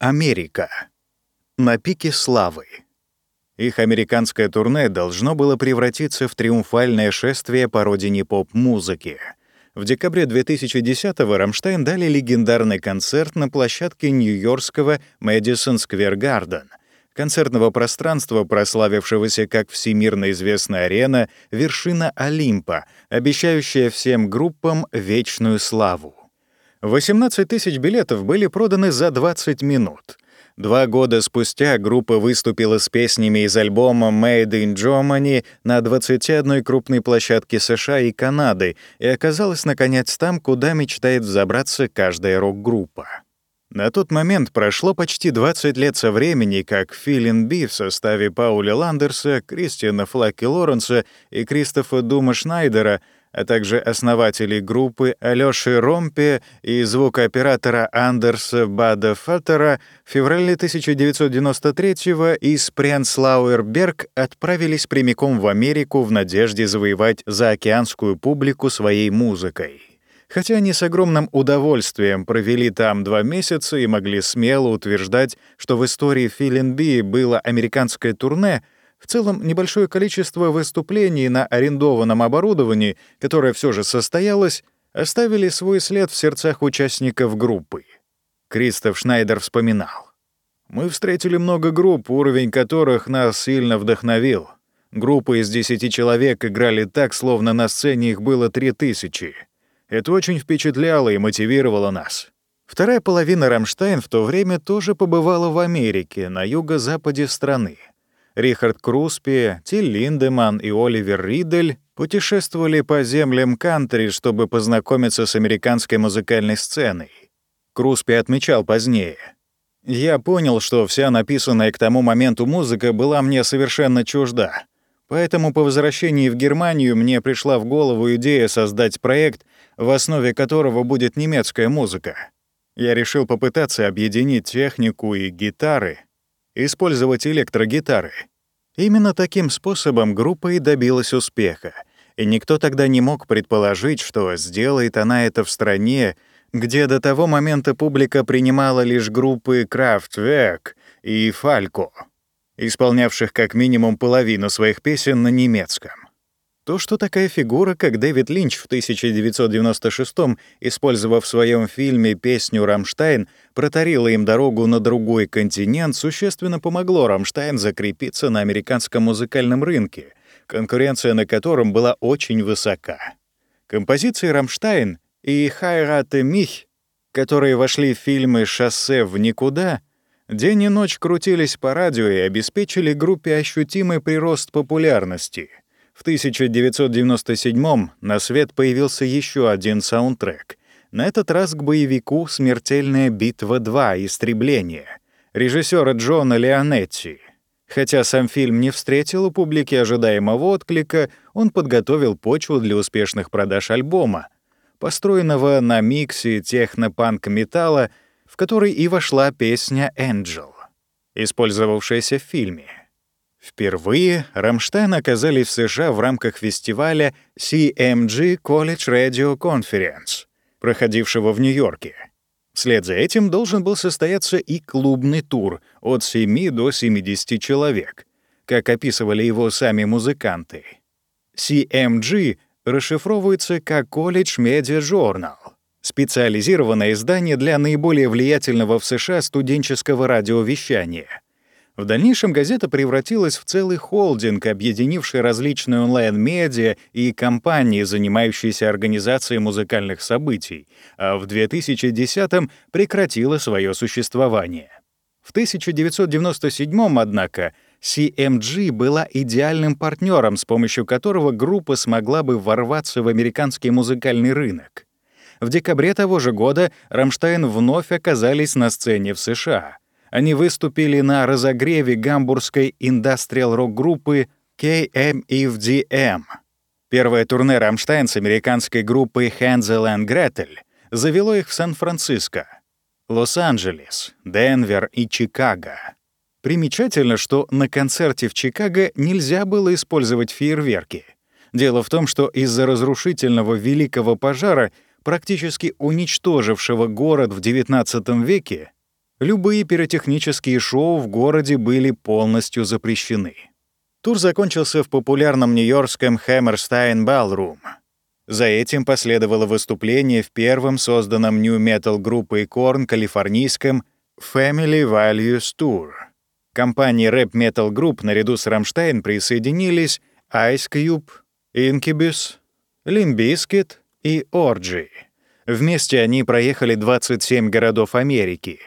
Америка. На пике славы. Их американское турне должно было превратиться в триумфальное шествие по родине поп-музыки. В декабре 2010-го Рамштайн дали легендарный концерт на площадке нью-йоркского Мэдисон Сквер Гарден, концертного пространства, прославившегося как всемирно известная арена, вершина Олимпа, обещающая всем группам вечную славу. 18 тысяч билетов были проданы за 20 минут. Два года спустя группа выступила с песнями из альбома «Made in Germany» на 21 крупной площадке США и Канады и оказалась, наконец, там, куда мечтает взобраться каждая рок-группа. На тот момент прошло почти 20 лет со времени, как Филин Би в составе Пауля Ландерса, Кристиана Флаки Лоренса и Кристофа Дума Шнайдера — а также основателей группы Алёши Ромпе и звукооператора Андерса Бада Фаттера в феврале 1993-го из Прянслауэрберг отправились прямиком в Америку в надежде завоевать заокеанскую публику своей музыкой. Хотя они с огромным удовольствием провели там два месяца и могли смело утверждать, что в истории Филин было американское турне — в целом, небольшое количество выступлений на арендованном оборудовании, которое все же состоялось, оставили свой след в сердцах участников группы. Кристоф Шнайдер вспоминал. «Мы встретили много групп, уровень которых нас сильно вдохновил. Группы из десяти человек играли так, словно на сцене их было три тысячи. Это очень впечатляло и мотивировало нас». Вторая половина «Рамштайн» в то время тоже побывала в Америке, на юго-западе страны. Рихард Круспи, Тиль Линдеман и Оливер Ридель путешествовали по землям кантри, чтобы познакомиться с американской музыкальной сценой. Круспи отмечал позднее. «Я понял, что вся написанная к тому моменту музыка была мне совершенно чужда. Поэтому по возвращении в Германию мне пришла в голову идея создать проект, в основе которого будет немецкая музыка. Я решил попытаться объединить технику и гитары — использовать электрогитары. Именно таким способом группа и добилась успеха, и никто тогда не мог предположить, что сделает она это в стране, где до того момента публика принимала лишь группы Kraftwerk и Falco, исполнявших как минимум половину своих песен на немецком. То, что такая фигура, как Дэвид Линч в 1996-м, использовав в своем фильме песню «Rammstein», проторила им дорогу на другой континент, существенно помогло Рамштайн закрепиться на американском музыкальном рынке, конкуренция на котором была очень высока. Композиции «Rammstein» и «Heirate mich», которые вошли в фильмы «Шоссе в никуда», день и ночь крутились по радио и обеспечили группе ощутимый прирост популярности — в 1997 на свет появился еще один саундтрек. На этот раз к боевику «Смертельная битва 2. Истребление» режиссера Джона Леонетти. Хотя сам фильм не встретил у публики ожидаемого отклика, он подготовил почву для успешных продаж альбома, построенного на миксе техно-панк-металла, в который и вошла песня «Angel», использовавшаяся в фильме. Впервые Рамштайн оказались в США в рамках фестиваля CMG College Radio Conference, проходившего в Нью-Йорке. Вслед за этим должен был состояться и клубный тур от 7 до 70 человек, как описывали его сами музыканты. CMG расшифровывается как College Media Journal, специализированное издание для наиболее влиятельного в США студенческого радиовещания — в дальнейшем газета превратилась в целый холдинг, объединивший различные онлайн-медиа и компании, занимающиеся организацией музыкальных событий, а в 2010-м прекратила свое существование. В 1997-м, однако, CMG была идеальным партнером, с помощью которого группа смогла бы ворваться в американский музыкальный рынок. В декабре того же года Рамштайн вновь оказались на сцене в США — они выступили на разогреве гамбургской индастриал-рок-группы KMFDM. Первое турне «Rammstein» с американской группой Hansel and Gretel завело их в Сан-Франциско, Лос-Анджелес, Денвер и Чикаго. Примечательно, что на концерте в Чикаго нельзя было использовать фейерверки. Дело в том, что из-за разрушительного Великого пожара, практически уничтожившего город в XIX веке, Любые пиротехнические шоу в городе были полностью запрещены. Тур закончился в популярном нью-йоркском Hammerstein Ballroom. За этим последовало выступление в первом созданном нью-метал группой Korn калифорнийском Family Values Tour. Компании Metal Group наряду с Rammstein присоединились Ice Cube, Incubus, Limp Bizkit и Orgy. Вместе они проехали 27 городов Америки.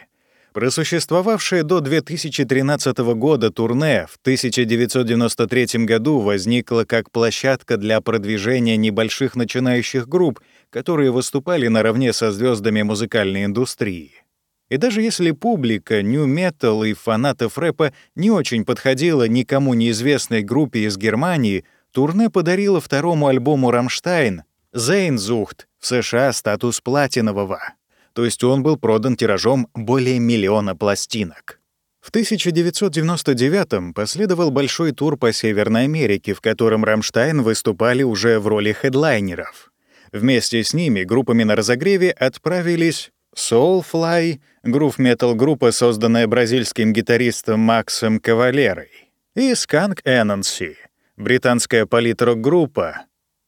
Просуществовавшее до 2013 года турне в 1993 году возникло как площадка для продвижения небольших начинающих групп, которые выступали наравне со звездами музыкальной индустрии. И даже если публика нью-метал и фанатов рэпа не очень подходила никому неизвестной группе из Германии, турне подарило второму альбому «Rammstein» «Sehnsucht» в США статус платинового, то есть он был продан тиражом более миллиона пластинок. В 1999-м последовал большой тур по Северной Америке, в котором «Rammstein» выступали уже в роли хедлайнеров. Вместе с ними группами на разогреве отправились Soulfly, грув-метал-группа, созданная бразильским гитаристом Максом Кавалерой, и Skunk Anansi, британская политрок-группа,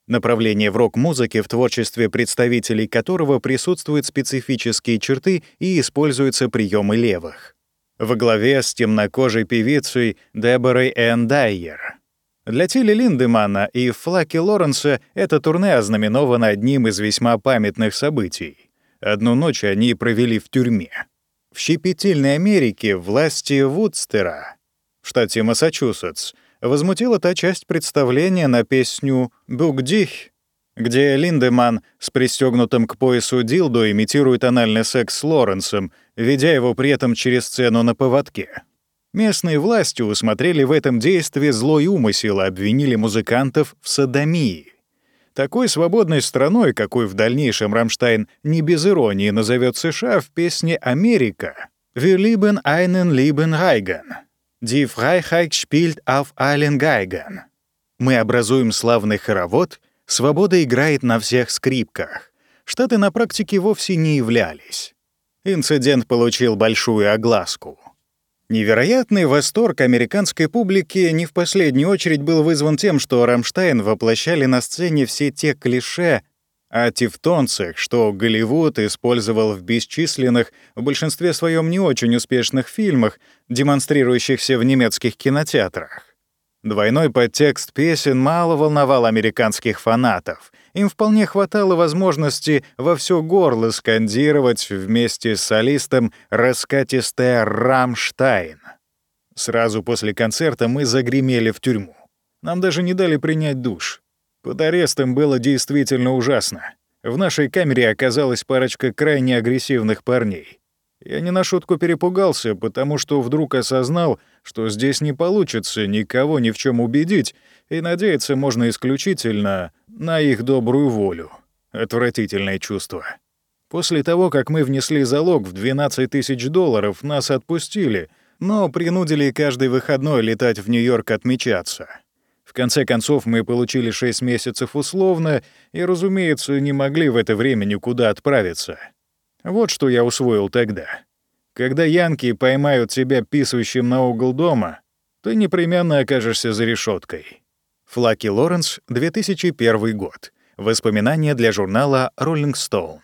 направление в рок-музыке, в творчестве представителей которого присутствуют специфические черты и используются приемы левых. Во главе с темнокожей певицей Деборой Энн Дайер. Для Тилли Линдемана и Флаки Лоренса это турне ознаменовано одним из весьма памятных событий. Одну ночь они провели в тюрьме. В щепетильной Америке власти Вудстера, в штате Массачусетс, возмутила та часть представления на песню «Бугдих», где Линдеман с пристегнутым к поясу дилдо имитирует анальный секс с Лоренсом, ведя его при этом через сцену на поводке. Местные власти усмотрели в этом действии злой умысел и обвинили музыкантов в садомии. Такой свободной страной, какой в дальнейшем Рамштайн не без иронии назовет США в песне «Америка» «Wir lieben einen lieben Reigen» Die Freiheit spielt auf allen Geigen. Мы образуем славный хоровод, свобода играет на всех скрипках. Штаты на практике вовсе не являлись. Инцидент получил большую огласку. Невероятный восторг американской публики не в последнюю очередь был вызван тем, что Рамштайн воплощали на сцене все те клише о тевтонцах, что Голливуд использовал в бесчисленных, в большинстве своем не очень успешных фильмах, демонстрирующихся в немецких кинотеатрах. Двойной подтекст песен мало волновал американских фанатов. Им вполне хватало возможности во все горло скандировать вместе с солистом раскатистое «Rammstein». Сразу после концерта мы загремели в тюрьму. Нам даже не дали принять душ. Под арестом было действительно ужасно. В нашей камере оказалась парочка крайне агрессивных парней. Я не на шутку перепугался, потому что вдруг осознал, что здесь не получится никого ни в чем убедить, и надеяться можно исключительно на их добрую волю. Отвратительное чувство. После того, как мы внесли залог в 12 тысяч долларов, нас отпустили, но принудили каждый выходной летать в Нью-Йорк отмечаться. В конце концов, мы получили 6 месяцев условно и, разумеется, не могли в это время никуда отправиться. Вот что я усвоил тогда. Когда янки поймают тебя писающим на угол дома, ты непременно окажешься за решеткой. Флаки Лоренс, 2001 год. Воспоминания для журнала Rolling Stone.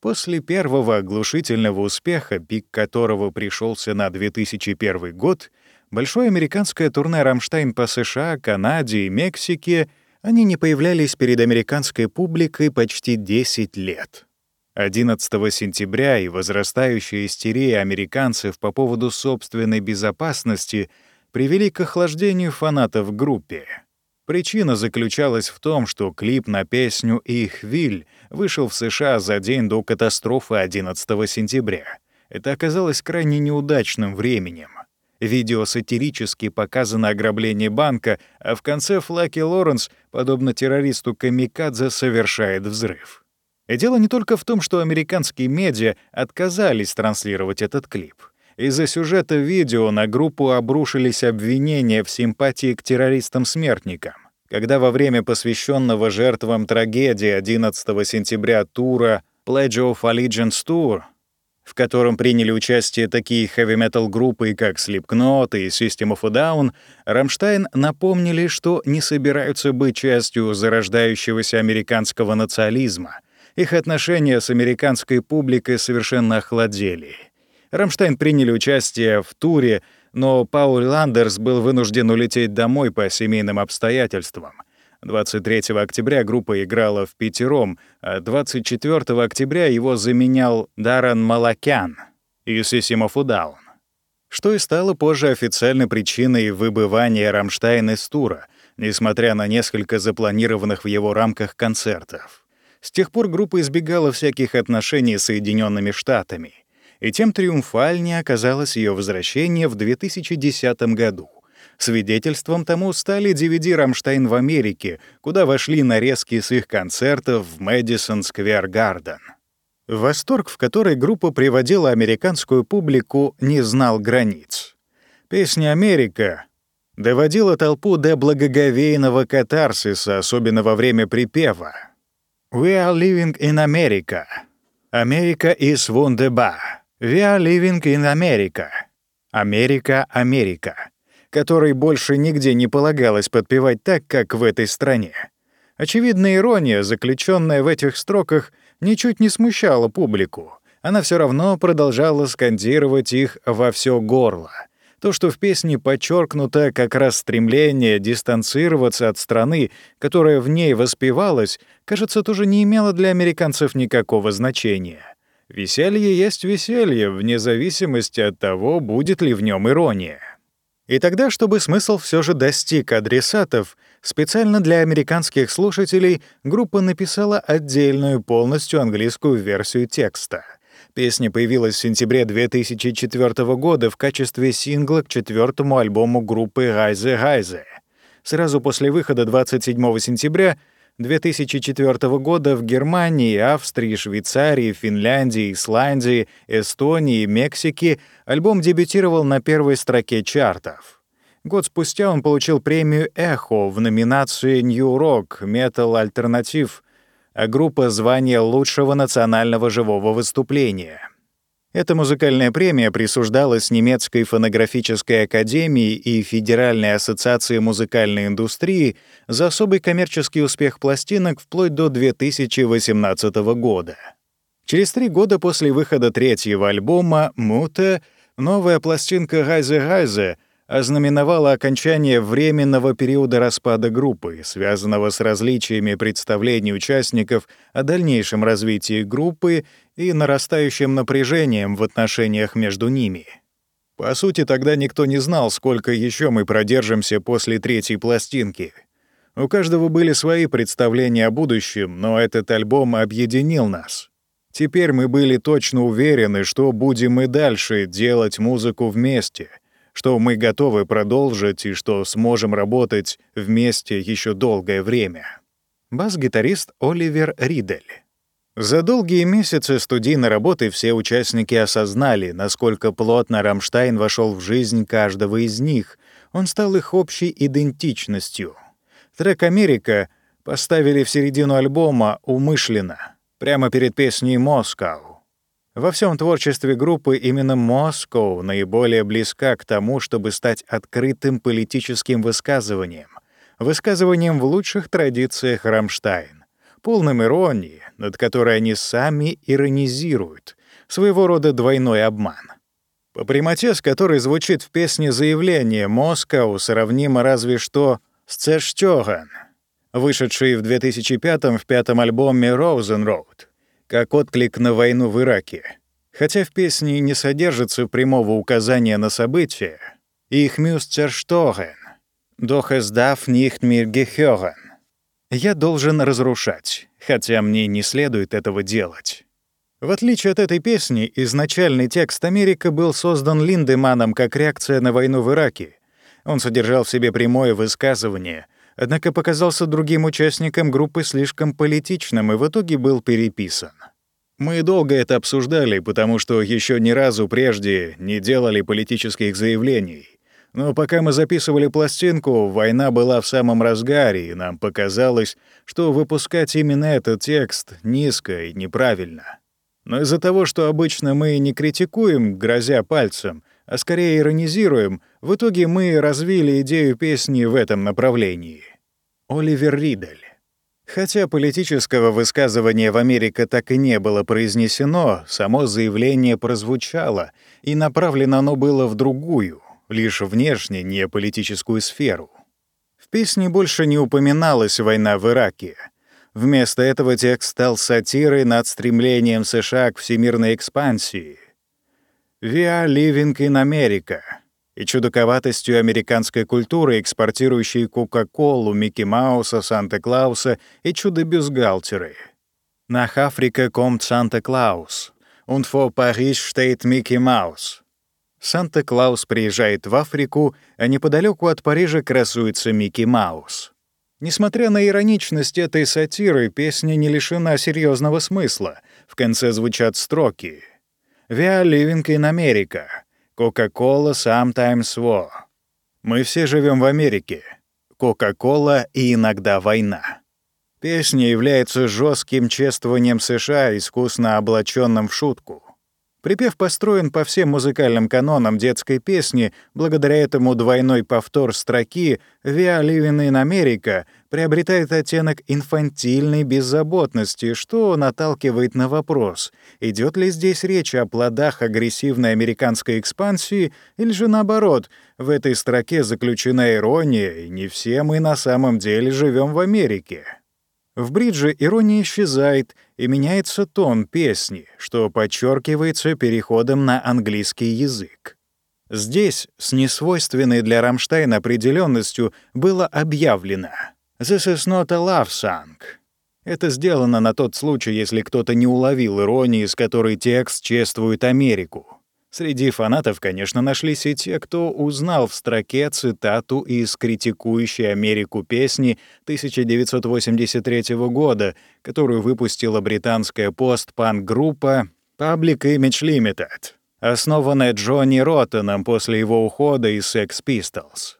После первого оглушительного успеха, пик которого пришелся на 2001 год, большое американское турне «Рамштайн» по США, Канаде и Мексике, они не появлялись перед американской публикой почти 10 лет. 11 сентября и возрастающая истерия американцев по поводу собственной безопасности привели к охлаждению фанатов группе. Причина заключалась в том, что клип на песню «Их Виль» вышел в США за день до катастрофы 11 сентября. Это оказалось крайне неудачным временем. Видео сатирически показано ограбление банка, а в конце Флаки Лоренс, подобно террористу Камикадзе, совершает взрыв. И дело не только в том, что американские медиа отказались транслировать этот клип. Из-за сюжета видео на группу обрушились обвинения в симпатии к террористам-смертникам. Когда во время посвященного жертвам трагедии 11 сентября тура Pledge of Allegiance Tour в котором приняли участие такие хэви-метал группы, как Slipknot и System of a Down, Rammstein напомнили, что не собираются быть частью зарождающегося американского национализма. Их отношения с американской публикой совершенно охладели. Рамштайн приняли участие в туре, но Пауль Ландерс был вынужден улететь домой по семейным обстоятельствам. 23 октября группа играла впятером, а 24 октября его заменял Даррен Малакян of a Down, что и стало позже официальной причиной выбывания Рамштайн из тура, несмотря на несколько запланированных в его рамках концертов. С тех пор группа избегала всяких отношений с Соединенными Штатами, и тем триумфальнее оказалось ее возвращение в 2010 году. Свидетельством тому стали DVD «Rammstein в Америке», куда вошли нарезки с их концертов в Мэдисон Сквер Гарден. Восторг, в который группа приводила американскую публику, не знал границ. Песня «Америка» доводила толпу до благоговейного катарсиса, особенно во время припева. «We are living in America. America is wunderbar. We are living in America. Америка, Америка которой больше нигде не полагалось подпевать так, как в этой стране. Очевидная ирония, заключенная в этих строках, ничуть не смущала публику. Она все равно продолжала скандировать их во все горло. То, что в песне подчеркнуто как раз стремление дистанцироваться от страны, которая в ней воспевалась, кажется, тоже не имело для американцев никакого значения. Веселье есть веселье, вне зависимости от того, будет ли в нем ирония. И тогда, чтобы смысл все же достиг адресатов, специально для американских слушателей группа написала отдельную полностью английскую версию текста. Песня появилась в сентябре 2004 года в качестве сингла к четвертому альбому группы «Гайзе Гайзе». Сразу после выхода 27 сентября 2004 года в Германии, Австрии, Швейцарии, Финляндии, Исландии, Эстонии Мексике альбом дебютировал на первой строке чартов. Год спустя он получил премию «Эхо» в номинации «New Rock Metal Alternative», а группа — звание лучшего национального живого выступления. Эта музыкальная премия присуждалась Немецкой фонографической академией и Федеральной ассоциации музыкальной индустрии за особый коммерческий успех пластинок вплоть до 2018 года. Через три года после выхода третьего альбома «Мута» новая пластинка «Гайзе Гайзе» ознаменовало окончание временного периода распада группы, связанного с различиями представлений участников о дальнейшем развитии группы и нарастающим напряжением в отношениях между ними. По сути, тогда никто не знал, сколько еще мы продержимся после третьей пластинки. У каждого были свои представления о будущем, но этот альбом объединил нас. Теперь мы были точно уверены, что будем и дальше делать музыку вместе — что мы готовы продолжить и что сможем работать вместе еще долгое время. Бас-гитарист Оливер Ридель. За долгие месяцы студийной работы все участники осознали, насколько плотно Рамштайн вошел в жизнь каждого из них. Он стал их общей идентичностью. Трек «Америка» поставили в середину альбома умышленно, прямо перед песней «Москау». Во всем творчестве группы именно Москва наиболее близка к тому, чтобы стать открытым политическим высказыванием, высказыванием в лучших традициях Рамштайн, полным иронии, над которой они сами иронизируют, своего рода двойной обман. По прямоте, с которой звучит в песне заявление «Москау» сравнимо разве что с «Цештёган», вышедший в 2005 в пятом альбоме «Роузенроуд», как отклик на войну в Ираке. Хотя в песне не содержится прямого указания на события, их мюстерштоген, дохес дав нихт мир гехёген. Я должен разрушать, хотя мне не следует этого делать. В отличие от этой песни, изначальный текст «Америка» был создан Линдеманом как реакция на войну в Ираке. Он содержал в себе прямое высказывание — однако показался другим участникам группы слишком политичным и в итоге был переписан. Мы долго это обсуждали, потому что еще ни разу прежде не делали политических заявлений. Но пока мы записывали пластинку, война была в самом разгаре, и нам показалось, что выпускать именно этот текст низко и неправильно. Но из-за того, что обычно мы не критикуем, грозя пальцем, а скорее иронизируем, в итоге мы развили идею песни в этом направлении. Оливер Ридель. Хотя политического высказывания в Америке так и не было произнесено, само заявление прозвучало, и направлено оно было в другую, лишь внешне не политическую сферу. В песне больше не упоминалась война в Ираке — Вместо этого текст стал сатирой над стремлением США к всемирной экспансии. «We are living in America» и чудаковатостью американской культуры, экспортирующей Кока-Колу, Микки Мауса, Санта-Клауса и чудо-бюстгальтеры. «Nach Afrika kommt Santa Claus» und vor Paris steht Микки Маус. Санта-Клаус приезжает в Африку, а неподалеку от Парижа красуется Микки Маус. Несмотря на ироничность этой сатиры, песня не лишена серьезного смысла. В конце звучат строки. «We are living in America. Coca-Cola sometimes war». «Мы все живем в Америке. Кока-кола и иногда война». Песня является жестким чествованием США, искусно облаченным в шутку. Припев построен по всем музыкальным канонам детской песни, благодаря этому двойной повтор строки «We are living in America» приобретает оттенок инфантильной беззаботности, что наталкивает на вопрос, идет ли здесь речь о плодах агрессивной американской экспансии или же наоборот, в этой строке заключена ирония, и не все мы на самом деле живем в Америке. В бридже ирония исчезает, и меняется тон песни, что подчеркивается переходом на английский язык. Здесь, с несвойственной для Рамштайн определенностью, было объявлено «This is not a love song». Это сделано на тот случай, если кто-то не уловил иронии, с которой текст чествует Америку. Среди фанатов, конечно, нашлись и те, кто узнал в строке цитату из критикующей Америку песни 1983 года, которую выпустила британская пост-панк-группа Public Image Limited, основанная Джонни Роттоном после его ухода из Sex Pistols.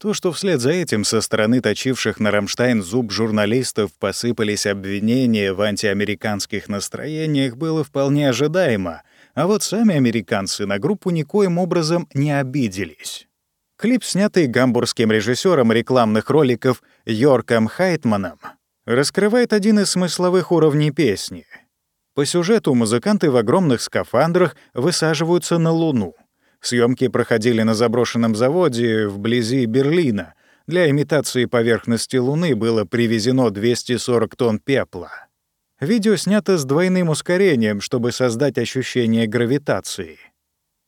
То, что вслед за этим со стороны точивших на Рамштайн зуб журналистов посыпались обвинения в антиамериканских настроениях, было вполне ожидаемо — а вот сами американцы на группу никоим образом не обиделись. Клип, снятый гамбургским режиссером рекламных роликов Йорком Хайтманом, раскрывает один из смысловых уровней песни. По сюжету музыканты в огромных скафандрах высаживаются на Луну. Съемки проходили на заброшенном заводе вблизи Берлина. Для имитации поверхности Луны было привезено 240 тонн пепла. Видео снято с двойным ускорением, чтобы создать ощущение гравитации.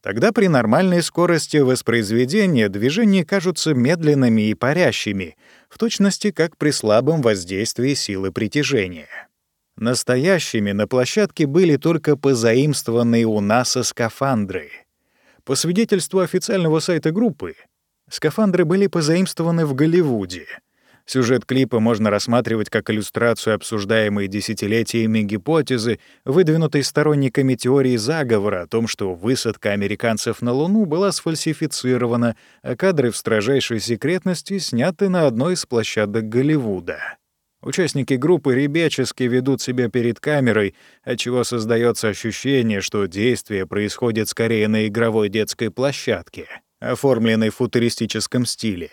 Тогда при нормальной скорости воспроизведения движения кажутся медленными и парящими, в точности как при слабом воздействии силы притяжения. Настоящими на площадке были только позаимствованные у НАСА скафандры. По свидетельству официального сайта группы, скафандры были позаимствованы в Голливуде — Сюжет клипа можно рассматривать как иллюстрацию обсуждаемой десятилетиями гипотезы, выдвинутой сторонниками теории заговора о том, что высадка американцев на Луну была сфальсифицирована, а кадры в строжайшей секретности сняты на одной из площадок Голливуда. Участники группы ребячески ведут себя перед камерой, отчего создается ощущение, что действие происходит скорее на игровой детской площадке, оформленной в футуристическом стиле.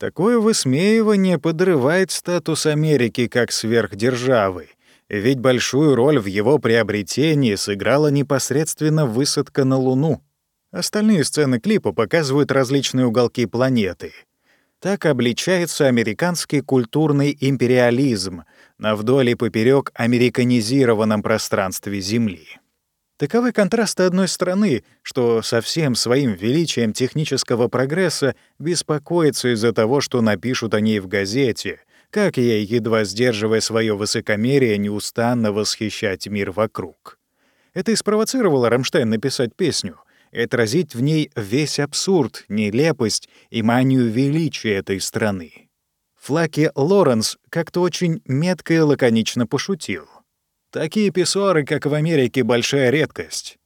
Такое высмеивание подрывает статус Америки как сверхдержавы, ведь большую роль в его приобретении сыграла непосредственно высадка на Луну. Остальные сцены клипа показывают различные уголки планеты. Так обличается американский культурный империализм на вдоль и поперек американизированном пространстве Земли. Таковы контрасты одной страны, что со всем своим величием технического прогресса беспокоится из-за того, что напишут о ней в газете, как ей, едва сдерживая свое высокомерие, неустанно восхищать мир вокруг. Это и спровоцировало Рамштайн написать песню и отразить в ней весь абсурд, нелепость и манию величия этой страны. Флаки Лоренс как-то очень метко и лаконично пошутил — Такие писсуары, как в Америке, большая редкость.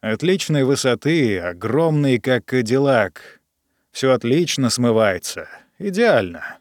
Отличной высоты, огромный, как Кадиллак. Все отлично смывается. Идеально.